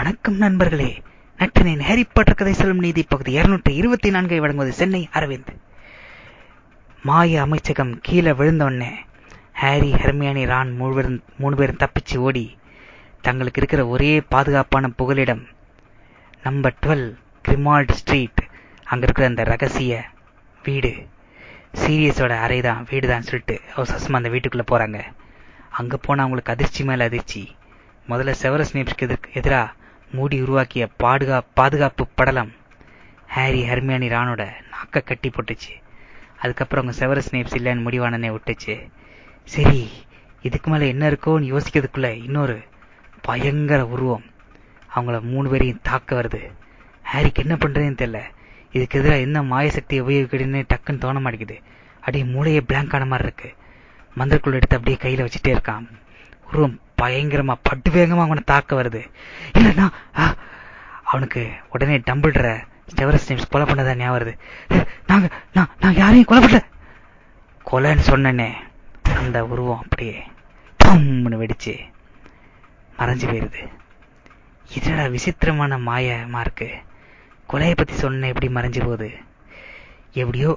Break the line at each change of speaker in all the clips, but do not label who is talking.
வணக்கம் நண்பர்களே. நட்டினின் Harry Potter கதை செல்லும் நீதி பகுதி இருநூற்றி இருபத்தி நான்கை வழங்குவது சென்னை அரவிந்த். மாய அமைச்சகம் கீழே விழுந்தோடனே ஹாரி ஹெர்மியானி ரான் மூணு பேரும் தப்பிச்சு ஓடி தங்களுக்கு இருக்கிற ஒரே பாதுகாப்பான புகலிடம் நம்பர் டுவெல் கிரிமால்ட் ஸ்ட்ரீட் அங்க இருக்கிற அந்த ரகசிய வீடு. சீரியஸோட அறை தான் வீடு தான் சொல்லிட்டு அவசரமா அந்த வீட்டுக்குள்ள போறாங்க. அங்க போனா அவங்களுக்கு அதிர்ச்சி மேல அதிர்ச்சி. முதல்ல செவரஸ் நேப்ஸ்க்கு எதிராக மூடி உருவாக்கிய பாதுகா பாதுகாப்பு படலம் ஹாரி ஹர்மியானி ரானோட நாக்க கட்டி போட்டுச்சு. அதுக்கப்புறம் அவங்க செவரஸ் நேப்ஸ் இல்லைன்னு முடிவானனே விட்டுச்சு. சரி இதுக்கு மேலே என்ன இருக்கோன்னு யோசிக்கிறதுக்குள்ள இன்னொரு பயங்கர உருவம் அவங்கள மூணு பேரையும் தாக்க வருது. ஹாரிக்கு என்ன பண்றதுன்னு தெரியல. இதுக்கு எதிராக என்ன மாய சக்தியை உபயோகிக்கணும்னு டக்குன்னு தோண மாட்டேங்குது. அப்படியே மூளையே பிளாங்கான ஆன மாதிரி இருக்கு. மந்திரக்குள் எடுத்து அப்படியே கையில வச்சுட்டே இருக்கான். உருவம் பயங்கரமா பட்டு வேகமா அவனை தாக்க வருது. இல்லன்னா அவனுக்கு உடனே டம்பிள்ற ஸ்டெவரஸ் நேம்ஸ் கொலை பண்ணதா ஞாபகம் வருது. நாங்க நான் யாரையும் கொலை பண்ணல. கொலைன்னு சொன்னனே அந்த உருவம் அப்படியே பம்னு வெடிச்சு மறைஞ்சு போயிருது. இதனடா விசித்திரமான மாயமா இருக்கு. கொலையை பத்தி சொன்ன எப்படி மறைஞ்சு போகுது? எப்படியோ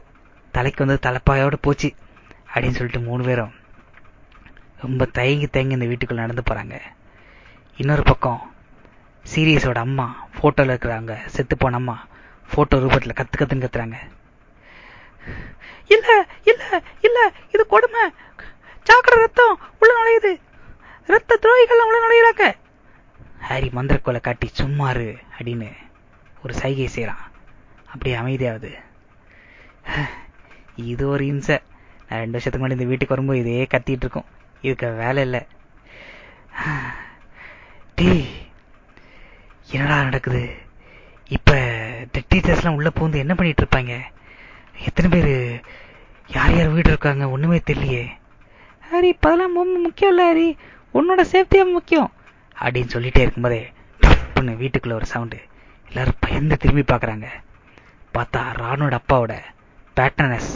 தலைக்கு வந்து தலைப்பாயோட போச்சு அப்படின்னு சொல்லிட்டு மூணு பேரும் ரொம்ப தயங்கி தயங்கி இந்த வீட்டுக்குள்ள நடந்து போறாங்க. இன்னொரு பக்கம் சீரியஸோட அம்மா போட்டோல இருக்கிறாங்க. செத்து போன அம்மா போட்டோ ரூபத்துல கத்து கத்துன்னு கத்துறாங்க. இல்ல இல்ல இல்ல இது கொடுமை. சாக்கடை ரத்தம் உள்ள நுழையுது. ரத்த துரோகிகள் உள்ள நுழையிறாங்க. ஹாரி மந்திரக்கோலை காட்டி சும்மாரு அப்படின்னு ஒரு சைகை செய்யறான் அப்படியே அமைதியாவது இது ஒரு இம்சை. நான் ரெண்டு வருஷத்துக்கு முன்னாடி இந்த வீட்டுக்கு வரும்போது இதே கத்திட்டு இருக்கும். இதுக்கு வேலை இல்லை. டே என்னடா நடக்குது? இப்போ டீச்சர்ஸ் டீச்சர்ஸ்லாம் உள்ளே பூந்து என்ன பண்ணிட்டு இருப்பாங்க? எத்தனை பேர்? யார் யார் வீடு இருக்காங்க? ஒன்றுமே தெரியலையே. ஹரி இப்பதெல்லாம் முக்கியம் இல்லை ஹரி. உன்னோட சேஃப்டியாக முக்கியம். அப்படின்னு சொல்லிட்டே இருக்கும்போதே டப்புன்னு வீட்டுக்குள்ளே ஒரு சவுண்டு எல்லாரும் பயந்து திரும்பி பார்க்குறாங்க. பார்த்தா ராணோட அப்பாவோட பேட்டனஸ்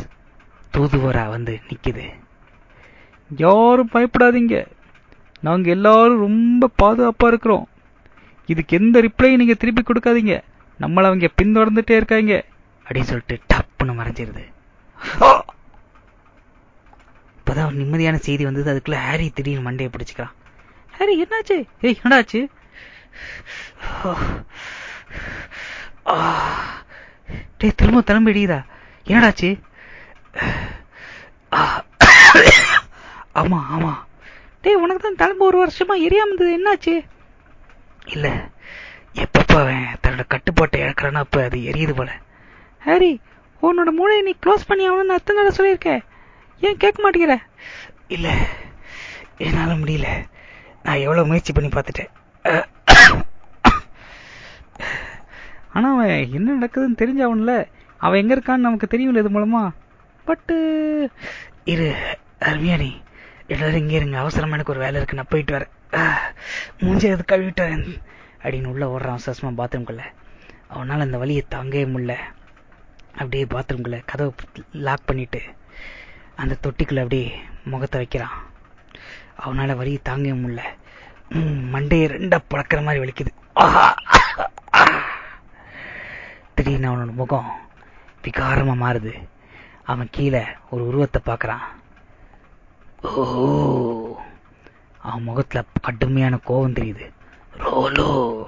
தூதுவரா வந்து நிற்கிது யாரும் பயப்படாதீங்க. நாங்க எல்லாரும் ரொம்ப பாதுகாப்பா இருக்கிறோம். இதுக்கு எந்த ரிப்ளையும் நீங்க திருப்பி கொடுக்காதீங்க. நம்மள அவங்க பின்தொடர்ந்துட்டே இருக்காங்க. அப்படின்னு சொல்லிட்டு டப்புன்னு மறைஞ்சிருது. இப்பதான் நிம்மதியான செய்தி வந்தது. அதுக்குள்ள ஹாரி திடீர்னு மண்டையை பிடிச்சிக்கிறான். ஹாரி என்னாச்சு? ஏய் என்னாச்சு? டே திரும்ப திரும்ப இடியுதா என்னடாச்சு? ஆமா ஆமா. டேய் உனக்கு தான் தலைப்பு ஒரு வருஷமா எரியாம இருந்தது. என்னாச்சு? இல்ல எப்பப்ப அவன் தன்னோட கட்டுப்பாட்டை இழக்கிறானா அப்ப அது எரியுது போல. ஹாரி உன்னோட மூளையை நீ க்ளோஸ் பண்ணி ஆகணும்னு அத்தனை தடவை சொல்லியிருக்கேன். ஏன் கேட்க மாட்டேங்கிற? இல்ல என்னால முடியல. நான் எவ்வளவு முயற்சி பண்ணி பார்த்துட்டேன். ஆனா அவன் என்ன நடக்குதுன்னு தெரிஞ்ச அவன்ல அவன் எங்க இருக்கான்னு நமக்கு தெரியும் இது மூலமா. பட்டு இரு அருமையா நீ எல்லாரும் இங்கே இருங்க அவசரமா எனக்கு ஒரு வேலை இருக்கு நான் போயிட்டு வரேன். மூஞ்சி அது கழுவிட்டு வரேன். அப்படின்னு உள்ள ஓடுறான் அவசரமா பாத்ரூம்குள்ள. அவனால அந்த வழியை தாங்கவே முடியல. அப்படியே பாத்ரூம்குள்ள கதவை லாக் பண்ணிட்டு அந்த தொட்டிக்குள்ள அப்படியே முகத்தை வைக்கிறான். அவனால வழியை தாங்கவே முடியல. மண்டையை ரெண்டா பழக்கிற மாதிரி வலிக்குது. திடீர்னு அவனோட முகம் விகாரமா மாறுது. அவன் கீழே ஒரு உருவத்தை பார்க்கறான். ஓ அவன் முகத்துல கடுமையான கோபம் தெரியுது. ரோலோ.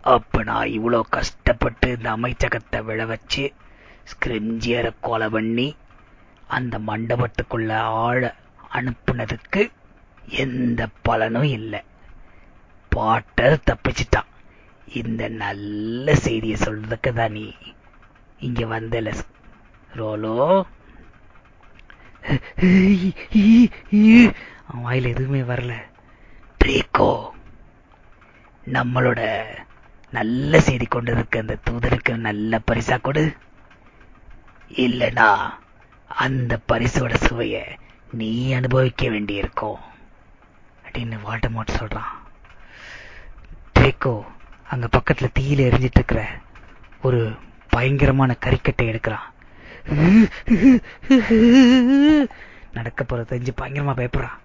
அப்ப நான் இவ்வளவு கஷ்டப்பட்டு இந்த அமைச்சகத்தை விழ வச்சு ஸ்கிரிஞ்சியரை கொலை பண்ணி அந்த மண்டபத்துக்குள்ள ஆழ அனுப்புனதுக்கு எந்த பலனும் இல்லை. பாட்டர் தப்பிச்சிட்டான். இந்த நல்ல செய்தியை சொல்றதுக்கு தான் நீ இங்க வந்தல ரோலோ. அவன் வாயில எதுவுமே வரல. ட்ரீகோ நம்மளோட நல்ல செய்தி கொண்டதுக்கு அந்த தூதருக்கு நல்ல பரிசா கொடு. இல்லனா அந்த பரிசோட சுவைய நீ அனுபவிக்க வேண்டியிருக்கும். அப்படின்னு வாட்டமோட் சொல்றான். ட்ரேக்கோ அங்க பக்கத்துல தீயில எரிஞ்சிட்டு இருக்கிற ஒரு பயங்கரமான கறிக்கட்டை எடுக்கிறான். நடக்க போற தெரிஞ்சு பயங்கரமா பயப்படுறான்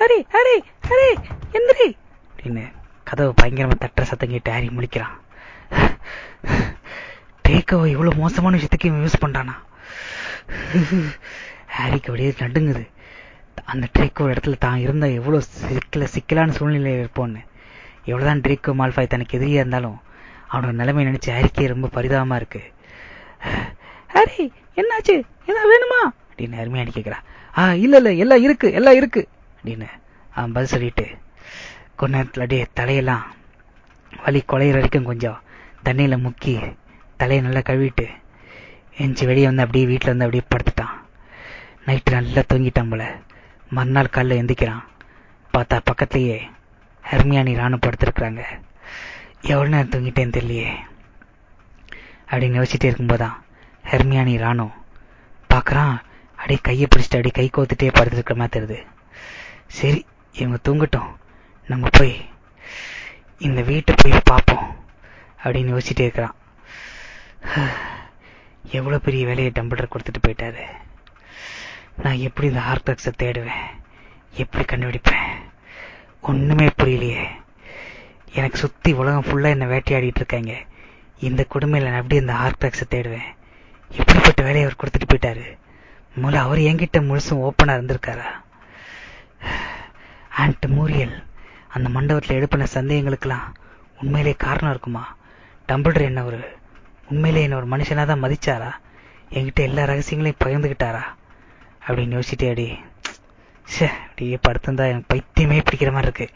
ஹரி ஹரி ஹரி எந்திரி. அப்படின்னு கதவு பயங்கரமா தட்டுற சத்தம் கேட்டு ஹாரி முழிக்கிறான். டேக்கோவை இவ்வளவு மோசமான விஷயத்துக்கு யூஸ் பண்றானா? ஹாரிக்கு அப்படியே நடுங்குது. அந்த ட்ரேக்கோ இடத்துல தான் இருந்த எவ்வளவு சிக்கல சிக்கலான சூழ்நிலையில் இருப்போன்னு. எவ்வளவுதான் ட்ரேக்கோ மால்பாய் தனக்கு எதிரியா இருந்தாலும் அவனோட நிலைமை நினைச்சு ஹாரிக்கே ரொம்ப பரிதாபமா இருக்கு. ஹாரி என்னாச்சு? என்ன வேணுமா? அப்படின்னு அருமையாடி கேட்கிறா ஆ இல்ல இல்ல எல்லாம் இருக்கு எல்லாம் இருக்கு அப்படின்னு அவன் பதில் சொல்லிட்டு கொஞ்ச நேரத்துல அப்படியே தலையெல்லாம் வலி குலையிற வரைக்கும் கொஞ்சம் தண்ணியில முக்கி தலையை நல்லா கழுவிட்டு எஞ்சி வெளியே வந்து அப்படியே வீட்டில் வந்து அப்படியே படுத்துட்டான். நைட்டு நல்லா தூங்கிட்டான் போல. மறுநாள் காலைல எந்திக்கிறான் பார்த்தா பக்கத்துலயே ஹெர்மியானி ராணு படுத்திருக்கிறாங்க. எவ்வளவு நேரம் தூங்கிட்டேன்னு தெரியலையே அப்படின்னு யோசிச்சுட்டே இருக்கும்போதான் ஹெர்மியானி ராணு. பார்க்குறான் அப்படியே கையை பிடிச்சிட்டு அப்படியே கை கோத்துட்டே படுத்துருக்கிற மாதிரி தெரியுது. சரி இவங்க தூங்கட்டும். நம்ம போய் இந்த வீட்டை போய் பார்ப்போம் அப்படின்னு யோசிச்சுட்டே இருக்கிறான். எவ்வளோ பெரிய வேலையை டம்பிளர் கொடுத்துட்டு போயிட்டாரு. நான் எப்படி இந்த ஹார்டாக்ஸை தேடுவேன்? எப்படி கண்டுபிடிப்பேன்? ஒன்றுமே புரியலையே. எனக்கு சுற்றி உலகம் ஃபுல்லாக என்னை வேட்டையாடிட்டு இருக்காங்க. இந்த கொடுமையில் நான் எப்படி இந்த ஹார்டாக்ஸை தேடுவேன்? எப்படிப்பட்ட வேலையை அவர் கொடுத்துட்டு போயிட்டாரு? முதல்ல அவர் என்கிட்ட முழுசும் ஓப்பனா இருந்திருக்காரா? ஆண்ட் மூரியல் அந்த மண்டபத்தில் எழுப்பின சந்தேகங்களுக்கெல்லாம் உண்மையிலே காரணம் இருக்குமா? டம்பிள்டர் என்ன ஒரு உண்மையிலே என்ன ஒரு மனுஷனா தான் மதிச்சாரா? என்கிட்ட எல்லா ரகசியங்களையும் பகிர்ந்துகிட்டாரா? அப்படின்னு யோசிச்சுட்டே அடி. சே அப்படியே படுத்திருந்தா எனக்கு பைத்தியமே பிடிக்கிற மாதிரி இருக்கு.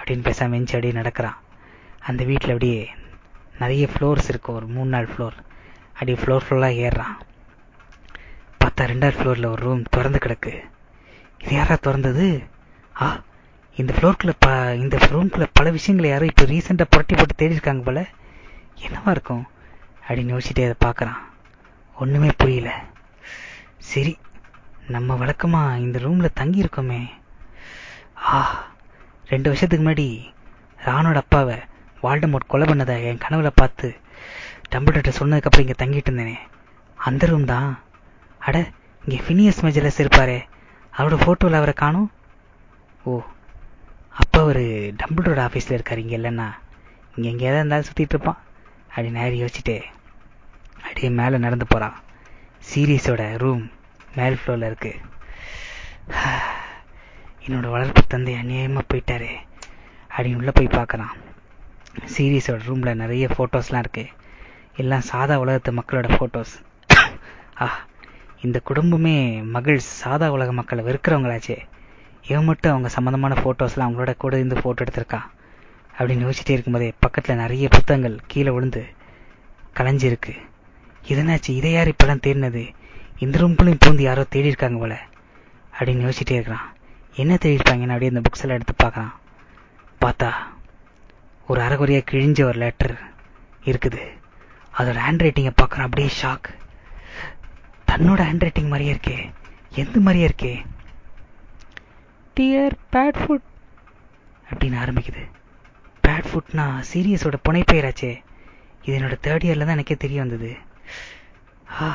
அப்படின்னு பேசாம எஞ்சி அப்படியே நடக்கிறான். அந்த வீட்டில் அப்படியே நிறைய ஃப்ளோர்ஸ் இருக்கும் ஒரு மூணு நாள் ஃப்ளோர் அடி ஃப்ளோர் ஃபுல்லாக ஏறுறான். பார்த்தா ரெண்டாவது ஃப்ளோரில் ஒரு ரூம் திறந்து கிடக்கு. இது யாரா திறந்தது? ஆ இந்த ஃப்ளோர்க்குள்ள ப இந்த ரூம்குள்ள பல விஷயங்களை யாரும் இப்போ ரீசெண்டாக புரட்டி போட்டு தேடிருக்காங்க போல. என்னவா இருக்கும்? அப்படின்னு யோசிச்சுட்டே அதை பார்க்குறான். ஒன்றுமே புரியல. சரி நம்ம வழக்கமாக இந்த ரூமில் தங்கியிருக்கோமே ஆ ரெண்டு வருஷத்துக்கு முன்னாடி ராணோட அப்பாவை வால்டமோட் கொலை பண்ணதை என் கனவுல பார்த்து டம்பிள்டர் சொன்னதுக்கப்புறம் இங்கே தங்கிட்டு இருந்தேனே. அந்த ரூம் தான். அட இங்கே ஃபினியஸ் மெஜலஸ் இருப்பாரே அவரோட ஃபோட்டோவில் அவரை காணும். ஓ அப்போ அவர் டம்பிள்டோட ஆஃபீஸில் இருக்கார் இங்கே இல்லைன்னா. இங்கே எங்கேயாவது இருந்தாலும் சுற்றிட்டு இருப்பான். அப்படின்னு ஹாரி யோசிச்சுட்டே அப்படியே மேலே நடந்து போகிறான் சீரியஸோட ரூம் மேல் ஃப்ளோரில் இருக்கு. என்னோட வளர்ப்பு தந்தை அநியாயமாக போயிட்டாரு. அப்படின்னு உள்ளே போய் பார்க்குறான். சீரியஸோட ரூமில் நிறைய ஃபோட்டோஸ்லாம் இருக்குது எல்லாம் சாதா உலகத்து மக்களோட போட்டோஸ் ஆ இந்த குடும்பமே மகள் சாதா உலக மக்களை வெறுக்கிறவங்களாச்சே. இவன் மட்டும் அவங்க சம்பந்தமான போட்டோஸ்லாம் அவங்களோட கூட இருந்து போட்டோ எடுத்திருக்கான் அப்படின்னு யோசிச்சுட்டே இருக்கும்போதே பக்கத்துல நிறைய புத்தகங்கள் கீழே விழுந்து கலைஞ்சிருக்கு. இதனாச்சு இதை யார் இப்பதான் தேடினது? இந்த ரூம்குள்ளையும் பூந்து யாரோ தேடி இருக்காங்க போல. அப்படின்னு யோசிச்சுட்டே இருக்கிறான். என்ன தேடி இருப்பாங்கன்னு அப்படியே இந்த புக்ஸ் எல்லாம் எடுத்து பார்க்கறான். பார்த்தா ஒரு அரைகுறையாக கிழிஞ்ச ஒரு லெட்டர் இருக்குது. அதோட ஹேண்ட் ரைட்டிங்கை பார்க்கறான் அப்படியே ஷாக் தன்னோட ஹேண்ட் ரைட்டிங் மாதிரியே இருக்கே. எந்த மாதிரியே இருக்கே? டியர் பேட் ஃபுட் அப்படின்னு ஆரம்பிக்குது. பேட் ஃபுட்னா சீரியஸோட புனைப்பெயராச்சே. இது என்னோட தேர்ட் இயர்ல தான் எனக்கே தெரிய வந்தது. ஆ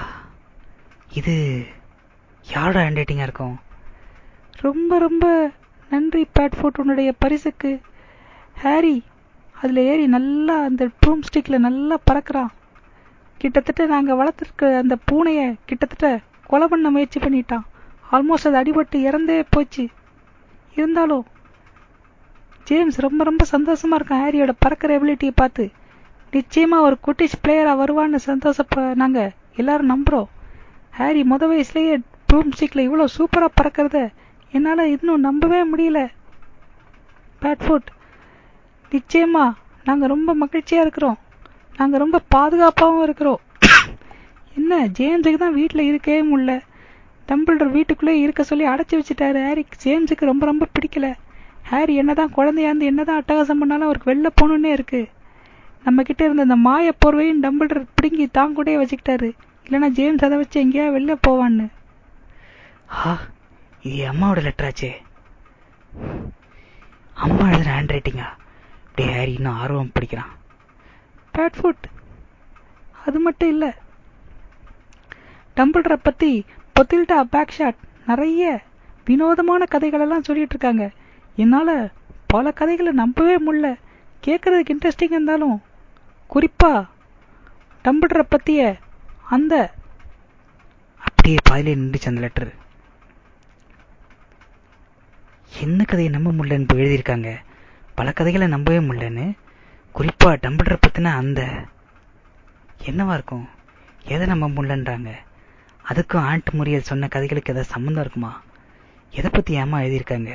இது யாரோட ஹேண்ட் ரைட்டிங்காக இருக்கும்? ரொம்ப ரொம்ப நன்றி பேட் ஃபுட் உன்னுடைய பரிசுக்கு. ஹாரி அதில் ஏறி நல்லா அந்த ப்ரூம் ஸ்டிக்கில் நல்லா பறக்குறான். கிட்டத்தட்ட நாங்கள் வளர்த்துருக்க அந்த பூனையை கிட்டத்தட்ட கொலை பண்ண முயற்சி பண்ணிட்டான். ஆல்மோஸ்ட் அது அடிபட்டு இறந்தே போச்சு. இருந்தாலும் ஜேம்ஸ் ரொம்ப ரொம்ப சந்தோஷமா இருக்கான். ஹாரியோட பறக்கிற எபிலிட்டியை பார்த்து நிச்சயமா ஒரு குட்டிஷ் பிளேயரா வருவான்னு சந்தோஷப்ப நாங்க எல்லாரும் நம்புறோம். ஹாரி முத வயசுலயே ப்ரூம் ஸ்டிக்ல இவ்வளவு சூப்பரா பறக்கிறத என்னால இன்னும் நம்பவே முடியல. பேட்ஃபுட் நிச்சயமா நாங்க ரொம்ப மகிழ்ச்சியா இருக்கிறோம். நாங்கள் ரொம்ப பாதுகாப்பாகவும் இருக்கிறோம். என்ன ஜேம்ஸுக்கு தான் வீட்டில் இருக்கவே முடில டம்பிள்டர் வீட்டுக்குள்ளே இருக்க சொல்லி அடைச்சி வச்சுட்டாரு ஹாரி. ஜேம்ஸுக்கு ரொம்ப ரொம்ப பிடிக்கல. ஹாரி என்னதான் குழந்தையா இருந்து என்னதான் அட்டகாசம் பண்ணாலும் அவருக்கு வெளில போகணுன்னே இருக்கு. நம்ம இருந்த அந்த மாய போர்வையும் டம்பிள்டர் பிடுங்கி தான் கூடயே வச்சுக்கிட்டாரு. இல்லைனா ஜேம்ஸ் அதை வச்சு எங்கேயா வெளில போவான்னு. ஆ இது அம்மாவோட லெட்டராச்சே அம்மா எழுதுன ஹேண்ட் ரைட்டிங்கா அப்படியே ஹாரி இன்னும் ஆர்வம் படிக்கிறான். பேட் ஃபுட் அது மட்டும் இல்ல. டம்பிள்ரை பத்தி பொத்தில்டா பேக் ஷாட் நிறைய வினோதமான கதைகள் எல்லாம் சொல்லிட்டு இருக்காங்க. என்னால பல கதைகளை நம்பவே முடியல. கேட்கறதுக்கு இன்ட்ரெஸ்டிங்காக இருந்தாலும் குறிப்பா டம்பிள்ரை பற்றிய அந்த அப்படியே பாதிலே நின்றுச்சு அந்த லெட்டர் என்ன கதையை நம்ப முடியலன்னு இப்போ எழுதியிருக்காங்க. பல கதைகளை நம்பவே முடியலன்னு குறிப்பா டம்பிளரை பத்தின அந்த என்னவா இருக்கும்? எதை நம்ப முடியலன்றாங்க? அதுக்கும் ஆண்ட் முறியல் சொன்ன கதைகளுக்கு எதாவது சம்மந்தம் இருக்குமா? எதை பத்தி ஏமா எழுதியிருக்காங்க?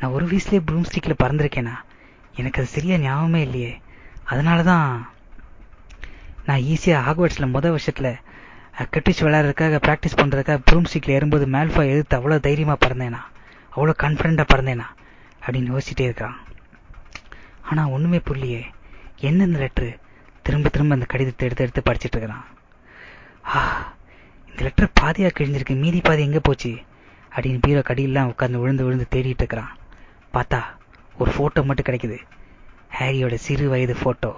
நான் ஒரு வயசுலயே ப்ரூம் ஸ்டிக்ல பறந்திருக்கேனா? எனக்கு அது சரியா ஞாபகமே இல்லையே. அதனாலதான் நான் ஈஸியா ஹாக்வர்ட்ஸ்ல முத வருஷத்துல கட்டிச்சு விளையாடுறதுக்காக பிராக்டிஸ் பண்றதுக்காக ப்ரூம் ஸ்டிக்ல ஏறும்போது மேல்ஃபா எதிர்த்து அவ்வளவு தைரியமா பறந்தேனா? அவ்வளவு கான்பிடண்டா பறந்தேனா? அப்படின்னு யோசிச்சுட்டே இருக்கான் ஆனா ஒண்ணுமே புரியலையே. என்ன இந்த லெட்ரு திரும்ப திரும்ப அந்த கடிதத்தை எடுத்து எடுத்து படிச்சிட்டு இருக்கிறான். இந்த லெட்டர் பாதியா கிழிஞ்சிருக்கு. மீதி பாதி எங்க போச்சு? அப்படின்னு பீரோ கடியெல்லாம் உட்காந்து விழுந்து விழுந்து தேடிட்டு இருக்கிறான். பார்த்தா ஒரு போட்டோ மட்டும் கிடைக்குது. ஹாரியோட சிறு வயது போட்டோ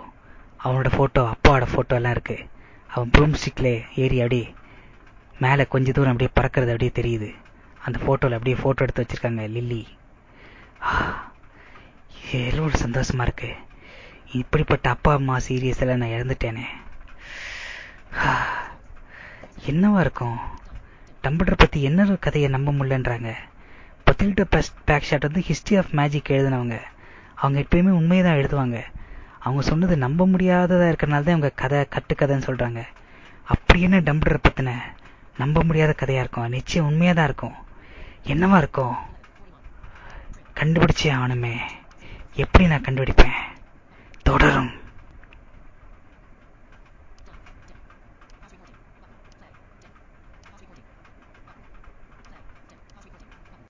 அவனோட போட்டோ அப்பாவோட போட்டோ எல்லாம் இருக்கு. அவன் ப்ரூம் ஸ்டிக்ல ஏறி அப்படியே மேலே கொஞ்ச தூரம் அப்படியே பறக்கிறது அப்படியே தெரியுது. அந்த போட்டோல அப்படியே போட்டோ எடுத்து வச்சிருக்காங்க லில்லி. ஏதோ ஒரு சந்தோஷமா இருக்கு. இப்படிப்பட்ட அப்பா அம்மா சீரியஸ் எல்லாம் நான் இழந்துட்டேனே. என்னவா இருக்கும்? டம்பிள்டர் பத்தி என்ன கதையை நம்ப முடியலன்றாங்க? பத்தில்ட பேக் ஷாட் வந்து ஹிஸ்டரி ஆஃப் மேஜிக் எழுதினவங்க. அவங்க எப்பயுமே உண்மையை தான் எழுதுவாங்க. அவங்க சொன்னது நம்ப முடியாததா இருக்கிறனால தான் அவங்க கதை கட்டுக்கதைன்னு சொல்றாங்க. அப்படி என்ன டம்பிள்டர் பத்தின நம்ப முடியாத கதையா இருக்கும்? நிச்சயம் உண்மையா தான் இருக்கும். என்னவா இருக்கும்? கண்டுபிடிச்சே ஆகணுமே. எப்படி நான் கண்டுபிடிப்பேன்? தொடரும்.